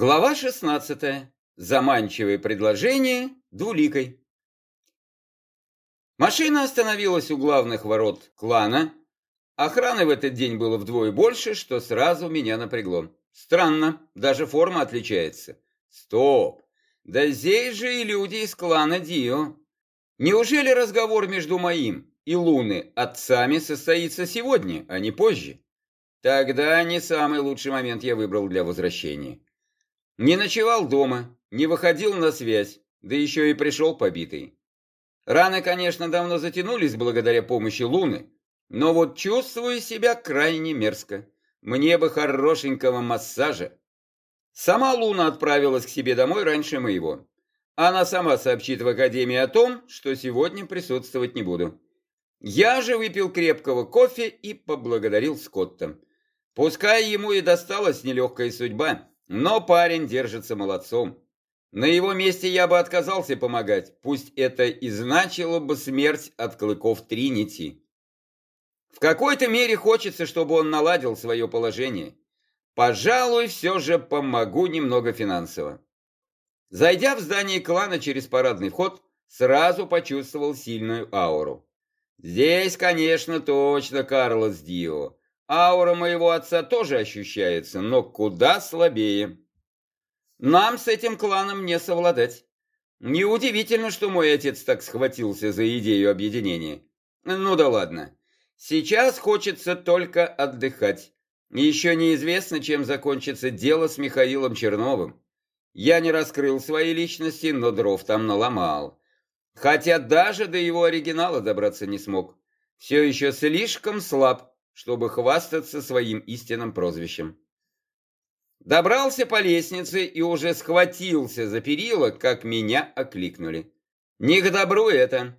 Глава 16. Заманчивое предложение двуликой. Машина остановилась у главных ворот клана. Охраны в этот день было вдвое больше, что сразу меня напрягло. Странно, даже форма отличается. Стоп! Да здесь же и люди из клана Дио. Неужели разговор между моим и Луны отцами состоится сегодня, а не позже? Тогда не самый лучший момент я выбрал для возвращения. Не ночевал дома, не выходил на связь, да еще и пришел побитый. Раны, конечно, давно затянулись благодаря помощи Луны, но вот чувствую себя крайне мерзко. Мне бы хорошенького массажа. Сама Луна отправилась к себе домой раньше моего. Она сама сообщит в Академии о том, что сегодня присутствовать не буду. Я же выпил крепкого кофе и поблагодарил Скотта. Пускай ему и досталась нелегкая судьба, но парень держится молодцом. На его месте я бы отказался помогать, пусть это и значило бы смерть от клыков Тринити. В какой-то мере хочется, чтобы он наладил свое положение. Пожалуй, все же помогу немного финансово. Зайдя в здание клана через парадный вход, сразу почувствовал сильную ауру. Здесь, конечно, точно Карлос Дио. Аура моего отца тоже ощущается, но куда слабее. Нам с этим кланом не совладать. Неудивительно, что мой отец так схватился за идею объединения. Ну да ладно. Сейчас хочется только отдыхать. Еще неизвестно, чем закончится дело с Михаилом Черновым. Я не раскрыл свои личности, но дров там наломал. Хотя даже до его оригинала добраться не смог. Все еще слишком слаб чтобы хвастаться своим истинным прозвищем. Добрался по лестнице и уже схватился за перила, как меня окликнули. Не к добру это.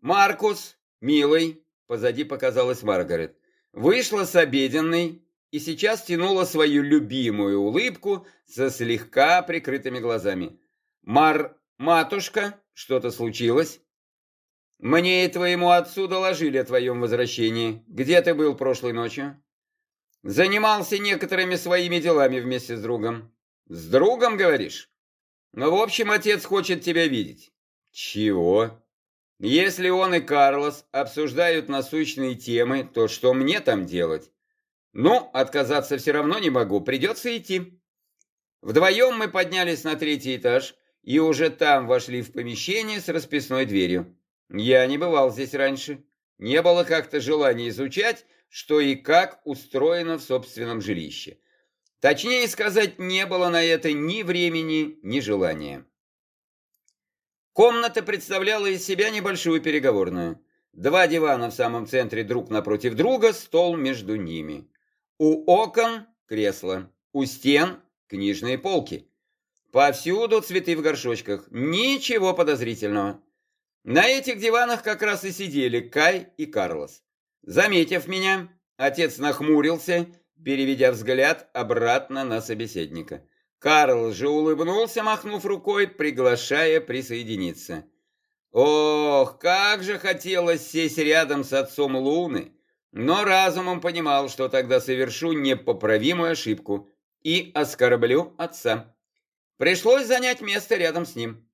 Маркус, милый, позади показалась Маргарет, вышла с обеденной и сейчас тянула свою любимую улыбку со слегка прикрытыми глазами. Мар, матушка, что-то случилось? Мне и твоему отцу доложили о твоем возвращении. Где ты был прошлой ночью? Занимался некоторыми своими делами вместе с другом. С другом, говоришь? Ну, в общем, отец хочет тебя видеть. Чего? Если он и Карлос обсуждают насущные темы, то что мне там делать? Ну, отказаться все равно не могу, придется идти. Вдвоем мы поднялись на третий этаж и уже там вошли в помещение с расписной дверью. Я не бывал здесь раньше. Не было как-то желания изучать, что и как устроено в собственном жилище. Точнее сказать, не было на это ни времени, ни желания. Комната представляла из себя небольшую переговорную. Два дивана в самом центре друг напротив друга, стол между ними. У окон кресло, у стен книжные полки. Повсюду цветы в горшочках, ничего подозрительного. На этих диванах как раз и сидели Кай и Карлос. Заметив меня, отец нахмурился, переведя взгляд обратно на собеседника. Карл же улыбнулся, махнув рукой, приглашая присоединиться. Ох, как же хотелось сесть рядом с отцом Луны, но разумом понимал, что тогда совершу непоправимую ошибку и оскорблю отца. Пришлось занять место рядом с ним.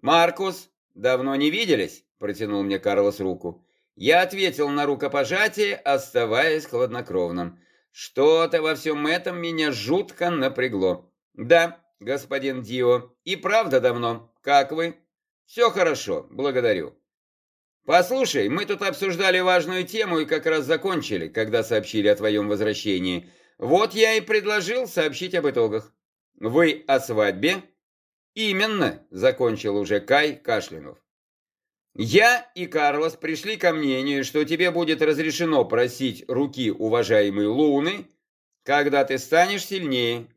Маркус, «Давно не виделись?» – протянул мне Карлос руку. Я ответил на рукопожатие, оставаясь хладнокровным. Что-то во всем этом меня жутко напрягло. «Да, господин Дио, и правда давно. Как вы?» «Все хорошо, благодарю». «Послушай, мы тут обсуждали важную тему и как раз закончили, когда сообщили о твоем возвращении. Вот я и предложил сообщить об итогах. Вы о свадьбе?» «Именно», — закончил уже Кай Кашлянов. «Я и Карлос пришли ко мнению, что тебе будет разрешено просить руки уважаемой Луны, когда ты станешь сильнее.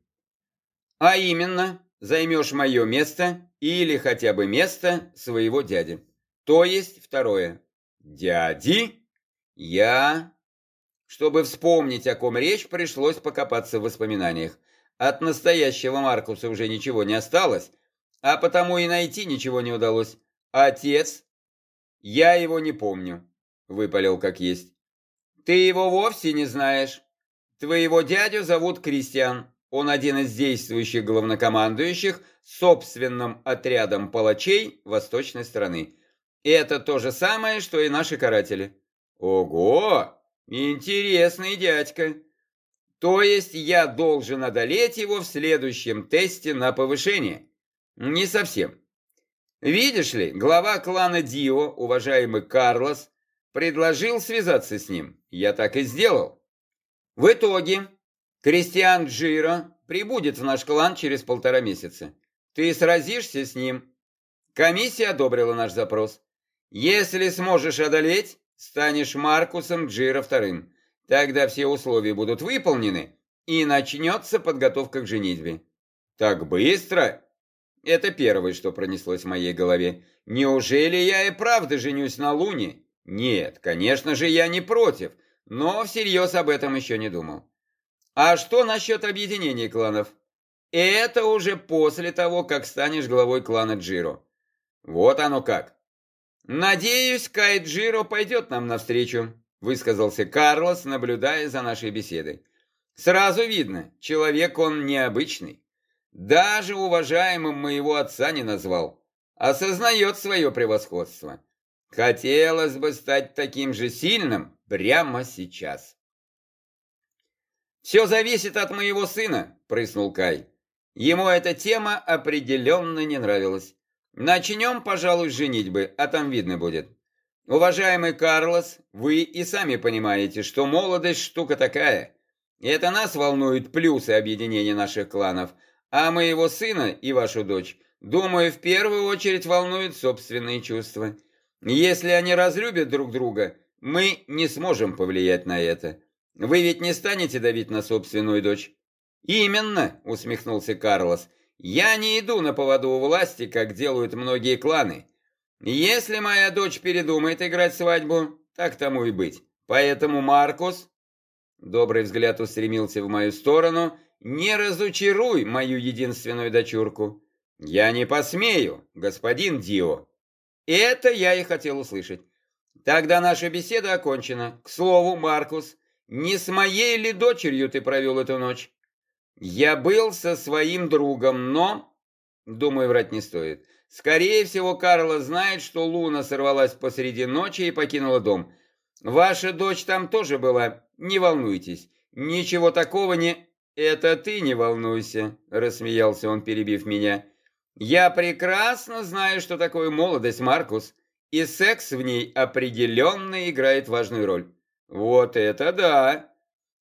А именно, займешь мое место или хотя бы место своего дяди. То есть второе. Дяди? Я... Чтобы вспомнить, о ком речь, пришлось покопаться в воспоминаниях. От настоящего Маркуса уже ничего не осталось, а потому и найти ничего не удалось. Отец? Я его не помню, выпалил как есть. Ты его вовсе не знаешь. Твоего дядю зовут Кристиан. он один из действующих главнокомандующих собственным отрядом палачей восточной страны. Это то же самое, что и наши каратели. Ого! Интересный дядька. То есть я должен одолеть его в следующем тесте на повышение? Не совсем. Видишь ли, глава клана Дио, уважаемый Карлос, предложил связаться с ним. Я так и сделал. В итоге Кристиан Джиро прибудет в наш клан через полтора месяца. Ты сразишься с ним. Комиссия одобрила наш запрос. Если сможешь одолеть, станешь Маркусом Джиро вторым. Тогда все условия будут выполнены, и начнется подготовка к женитьбе. Так быстро? Это первое, что пронеслось в моей голове. Неужели я и правда женюсь на Луне? Нет, конечно же, я не против, но всерьез об этом еще не думал. А что насчет объединения кланов? Это уже после того, как станешь главой клана Джиро. Вот оно как. Надеюсь, Кай Джиро пойдет нам навстречу высказался Карлос, наблюдая за нашей беседой. Сразу видно, человек он необычный. Даже уважаемым моего отца не назвал. Осознает свое превосходство. Хотелось бы стать таким же сильным прямо сейчас. «Все зависит от моего сына», — прыснул Кай. Ему эта тема определенно не нравилась. «Начнем, пожалуй, с женитьбы, а там видно будет». Уважаемый Карлос, вы и сами понимаете, что молодость штука такая. Это нас волнуют плюсы объединения наших кланов, а моего сына и вашу дочь, думаю, в первую очередь волнуют собственные чувства. Если они разлюбят друг друга, мы не сможем повлиять на это. Вы ведь не станете давить на собственную дочь? Именно, усмехнулся Карлос. Я не иду на поводу у власти, как делают многие кланы. Если моя дочь передумает играть свадьбу, так тому и быть. Поэтому Маркус, добрый взгляд устремился в мою сторону, не разочаруй мою единственную дочурку. Я не посмею, господин Дио. Это я и хотел услышать. Тогда наша беседа окончена. К слову, Маркус, не с моей ли дочерью ты провел эту ночь? Я был со своим другом, но... Думаю, врать не стоит. Скорее всего, Карла знает, что Луна сорвалась посреди ночи и покинула дом. Ваша дочь там тоже была, не волнуйтесь. Ничего такого не... Это ты не волнуйся, рассмеялся он, перебив меня. Я прекрасно знаю, что такое молодость, Маркус, и секс в ней определенно играет важную роль. Вот это да!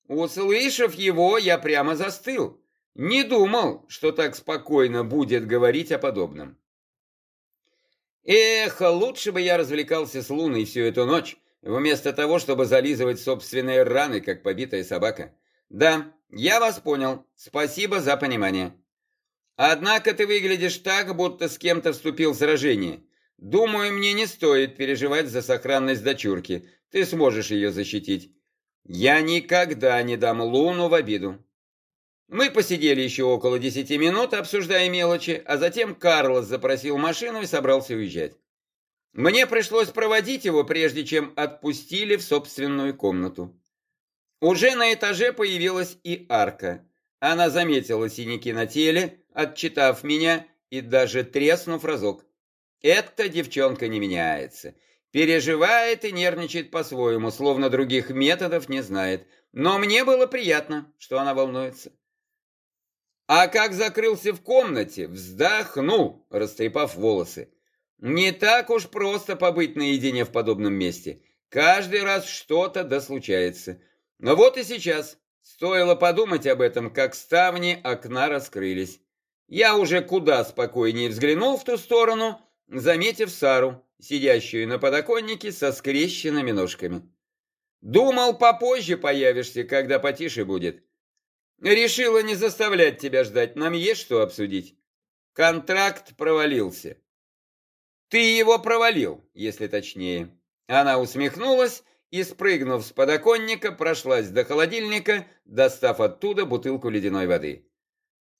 Услышав его, я прямо застыл. Не думал, что так спокойно будет говорить о подобном. Эх, лучше бы я развлекался с Луной всю эту ночь, вместо того, чтобы зализывать собственные раны, как побитая собака. Да, я вас понял. Спасибо за понимание. Однако ты выглядишь так, будто с кем-то вступил в сражение. Думаю, мне не стоит переживать за сохранность дочурки. Ты сможешь ее защитить. Я никогда не дам Луну в обиду. Мы посидели еще около десяти минут, обсуждая мелочи, а затем Карлос запросил машину и собрался уезжать. Мне пришлось проводить его, прежде чем отпустили в собственную комнату. Уже на этаже появилась и арка. Она заметила синяки на теле, отчитав меня и даже треснув разок. Эта девчонка не меняется. Переживает и нервничает по-своему, словно других методов не знает. Но мне было приятно, что она волнуется. А как закрылся в комнате, вздохнул, растрепав волосы. Не так уж просто побыть наедине в подобном месте. Каждый раз что-то да случается. Но вот и сейчас. Стоило подумать об этом, как ставни окна раскрылись. Я уже куда спокойнее взглянул в ту сторону, заметив Сару, сидящую на подоконнике со скрещенными ножками. Думал, попозже появишься, когда потише будет. Решила не заставлять тебя ждать, нам есть что обсудить. Контракт провалился. Ты его провалил, если точнее. Она усмехнулась и, спрыгнув с подоконника, прошлась до холодильника, достав оттуда бутылку ледяной воды.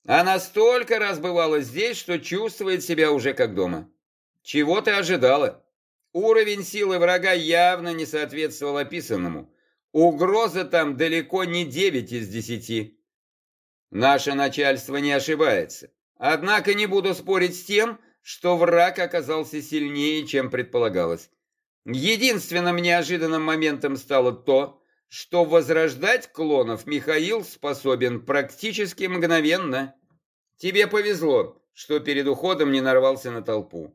Она столько раз бывала здесь, что чувствует себя уже как дома. Чего ты ожидала? Уровень силы врага явно не соответствовал описанному. Угроза там далеко не девять из десяти. Наше начальство не ошибается. Однако не буду спорить с тем, что враг оказался сильнее, чем предполагалось. Единственным неожиданным моментом стало то, что возрождать клонов Михаил способен практически мгновенно. Тебе повезло, что перед уходом не нарвался на толпу.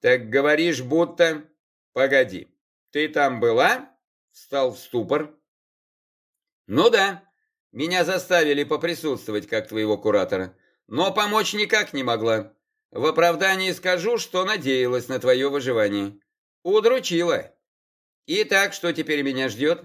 Так говоришь, будто... Погоди, ты там была? Встал в ступор. Ну да, меня заставили поприсутствовать как твоего куратора, но помочь никак не могла. В оправдании скажу, что надеялась на твое выживание. Удручила. Итак, что теперь меня ждет?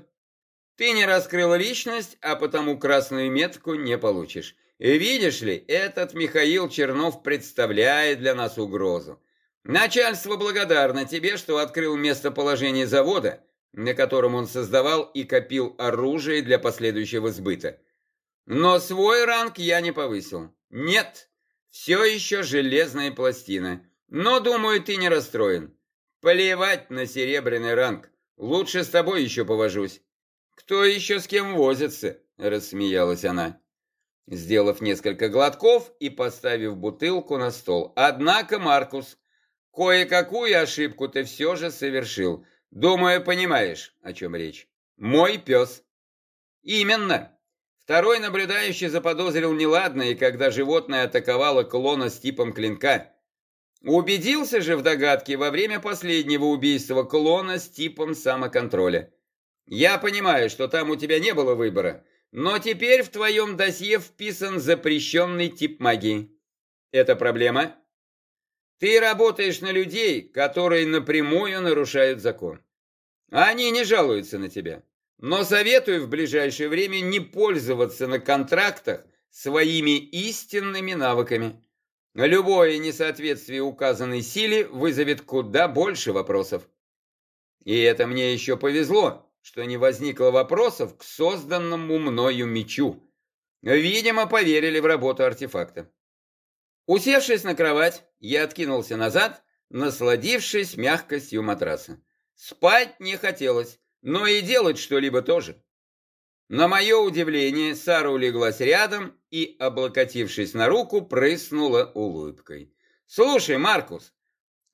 Ты не раскрыл личность, а потому красную метку не получишь. Видишь ли, этот Михаил Чернов представляет для нас угрозу. Начальство благодарно тебе, что открыл местоположение завода, на котором он создавал и копил оружие для последующего сбыта. Но свой ранг я не повысил. Нет, все еще железная пластина. Но, думаю, ты не расстроен. Плевать на серебряный ранг. Лучше с тобой еще повожусь. Кто еще с кем возится? Рассмеялась она. Сделав несколько глотков и поставив бутылку на стол. Однако, Маркус, кое-какую ошибку ты все же совершил. Думаю, понимаешь, о чем речь. Мой пес. Именно. Второй наблюдающий заподозрил неладное, когда животное атаковало клона с типом клинка. Убедился же в догадке во время последнего убийства клона с типом самоконтроля. Я понимаю, что там у тебя не было выбора, но теперь в твоем досье вписан запрещенный тип магии. Это проблема? Ты работаешь на людей, которые напрямую нарушают закон. Они не жалуются на тебя. Но советую в ближайшее время не пользоваться на контрактах своими истинными навыками. Любое несоответствие указанной силе вызовет куда больше вопросов. И это мне еще повезло, что не возникло вопросов к созданному мною мечу. Видимо, поверили в работу артефакта. Усевшись на кровать, я откинулся назад, насладившись мягкостью матраса. Спать не хотелось, но и делать что-либо тоже. На мое удивление, Сара улеглась рядом и, облокотившись на руку, прыснула улыбкой. «Слушай, Маркус,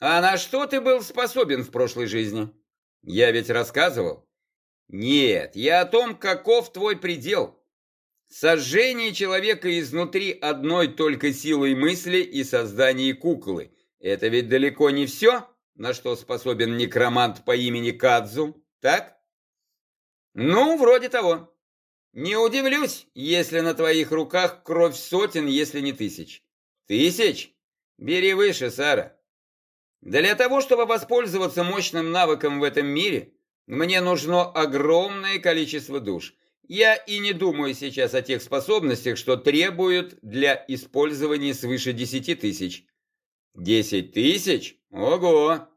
а на что ты был способен в прошлой жизни? Я ведь рассказывал». «Нет, я о том, каков твой предел. Сожжение человека изнутри одной только силой мысли и создание куклы. Это ведь далеко не все, на что способен некромант по имени Кадзу, так?» «Ну, вроде того. Не удивлюсь, если на твоих руках кровь сотен, если не тысяч». «Тысяч? Бери выше, Сара. Для того, чтобы воспользоваться мощным навыком в этом мире, мне нужно огромное количество душ. Я и не думаю сейчас о тех способностях, что требуют для использования свыше десяти тысяч». «Десять тысяч? Ого!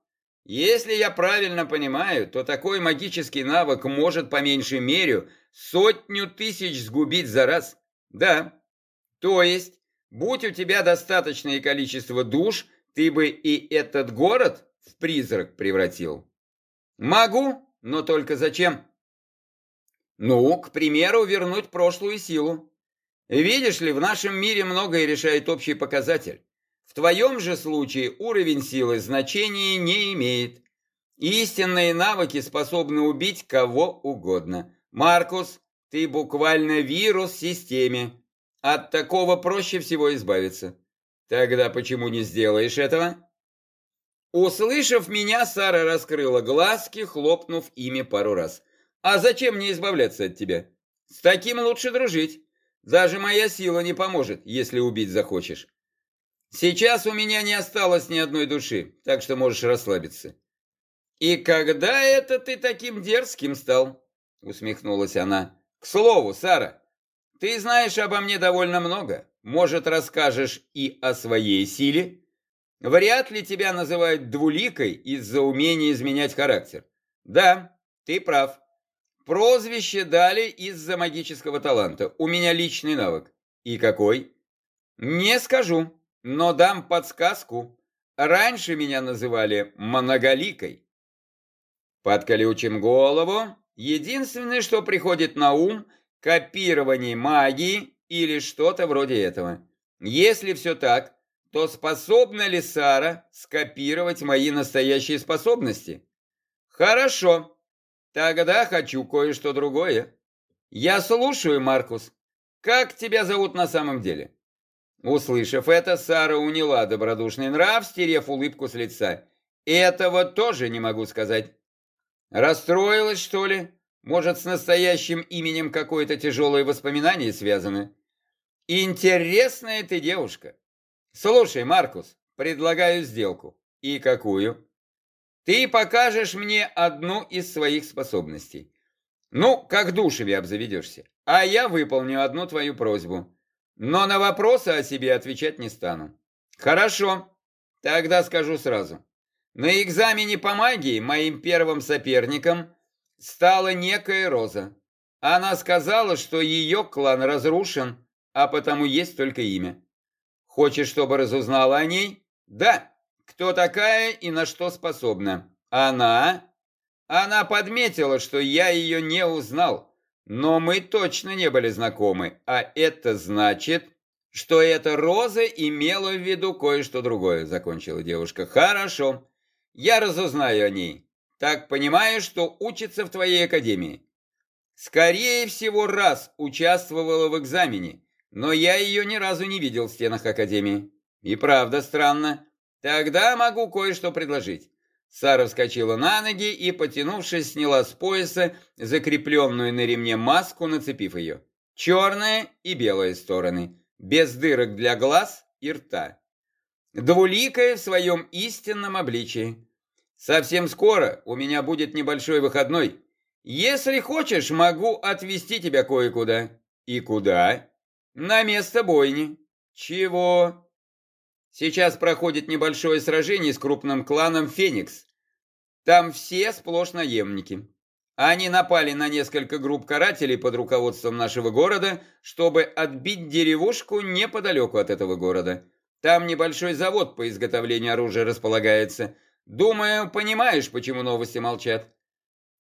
Если я правильно понимаю, то такой магический навык может по меньшей мере сотню тысяч сгубить за раз. Да. То есть, будь у тебя достаточное количество душ, ты бы и этот город в призрак превратил. Могу, но только зачем? Ну, к примеру, вернуть прошлую силу. Видишь ли, в нашем мире многое решает общий показатель. В твоем же случае уровень силы значения не имеет. Истинные навыки способны убить кого угодно. Маркус, ты буквально вирус системе. От такого проще всего избавиться. Тогда почему не сделаешь этого? Услышав меня, Сара раскрыла глазки, хлопнув ими пару раз. А зачем мне избавляться от тебя? С таким лучше дружить. Даже моя сила не поможет, если убить захочешь. Сейчас у меня не осталось ни одной души, так что можешь расслабиться. И когда это ты таким дерзким стал? Усмехнулась она. К слову, Сара, ты знаешь обо мне довольно много. Может, расскажешь и о своей силе? Вряд ли тебя называют двуликой из-за умения изменять характер. Да, ты прав. Прозвище дали из-за магического таланта. У меня личный навык. И какой? Не скажу. Но дам подсказку. Раньше меня называли многоликой. Под колючим голову единственное, что приходит на ум, копирование магии или что-то вроде этого. Если все так, то способна ли Сара скопировать мои настоящие способности? Хорошо, тогда хочу кое-что другое. Я слушаю, Маркус. Как тебя зовут на самом деле? Услышав это, Сара уняла добродушный нрав, стерев улыбку с лица. Этого тоже не могу сказать. Расстроилась, что ли? Может, с настоящим именем какое-то тяжелое воспоминание связано? Интересная ты девушка. Слушай, Маркус, предлагаю сделку. И какую? Ты покажешь мне одну из своих способностей. Ну, как душеве обзаведешься. А я выполню одну твою просьбу. Но на вопросы о себе отвечать не стану. Хорошо, тогда скажу сразу. На экзамене по магии моим первым соперником стала некая Роза. Она сказала, что ее клан разрушен, а потому есть только имя. Хочешь, чтобы разузнала о ней? Да. Кто такая и на что способна? Она? Она подметила, что я ее не узнал, но мы точно не были знакомы, а это значит, что эта Роза имела в виду кое-что другое, закончила девушка. Хорошо, я разузнаю о ней. Так понимаю, что учится в твоей академии. Скорее всего, раз участвовала в экзамене, но я ее ни разу не видел в стенах Академии. И правда странно. Тогда могу кое-что предложить. Сара вскочила на ноги и, потянувшись, сняла с пояса закрепленную на ремне маску, нацепив ее. Черная и белая стороны, без дырок для глаз и рта. Двуликая в своем истинном обличии. Совсем скоро у меня будет небольшой выходной. Если хочешь, могу отвезти тебя кое-куда. И куда? На место бойни. Чего? Сейчас проходит небольшое сражение с крупным кланом Феникс. Там все сплошь наемники. Они напали на несколько групп карателей под руководством нашего города, чтобы отбить деревушку неподалеку от этого города. Там небольшой завод по изготовлению оружия располагается. Думаю, понимаешь, почему новости молчат.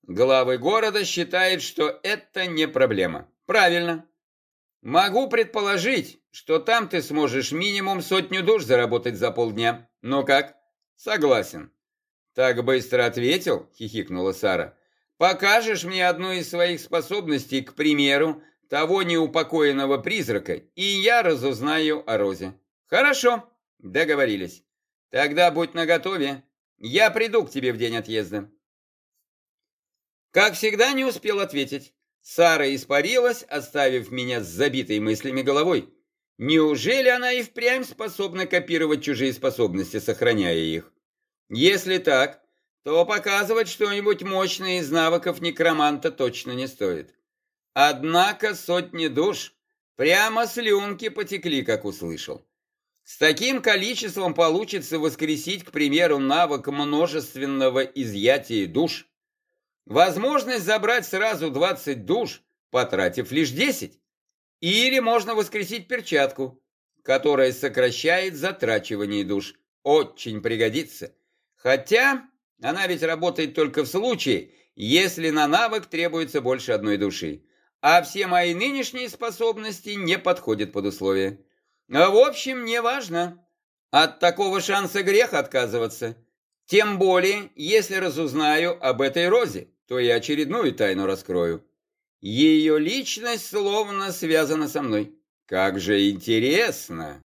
Главы города считают, что это не проблема. Правильно. Могу предположить, что там ты сможешь минимум сотню душ заработать за полдня. Ну как? Согласен. Так быстро ответил, хихикнула Сара. Покажешь мне одну из своих способностей, к примеру, того неупокоенного призрака, и я разузнаю о Розе. Хорошо, договорились. Тогда будь наготове. Я приду к тебе в день отъезда. Как всегда, не успел ответить. Сара испарилась, оставив меня с забитой мыслями головой. Неужели она и впрямь способна копировать чужие способности, сохраняя их? Если так, то показывать что-нибудь мощное из навыков некроманта точно не стоит. Однако сотни душ прямо слюнки потекли, как услышал. С таким количеством получится воскресить, к примеру, навык множественного изъятия душ – Возможность забрать сразу 20 душ, потратив лишь 10. Или можно воскресить перчатку, которая сокращает затрачивание душ. Очень пригодится. Хотя она ведь работает только в случае, если на навык требуется больше одной души. А все мои нынешние способности не подходят под условия. В общем, не важно. От такого шанса грех отказываться. Тем более, если разузнаю об этой розе то и очередную тайну раскрою. Ее личность словно связана со мной. Как же интересно!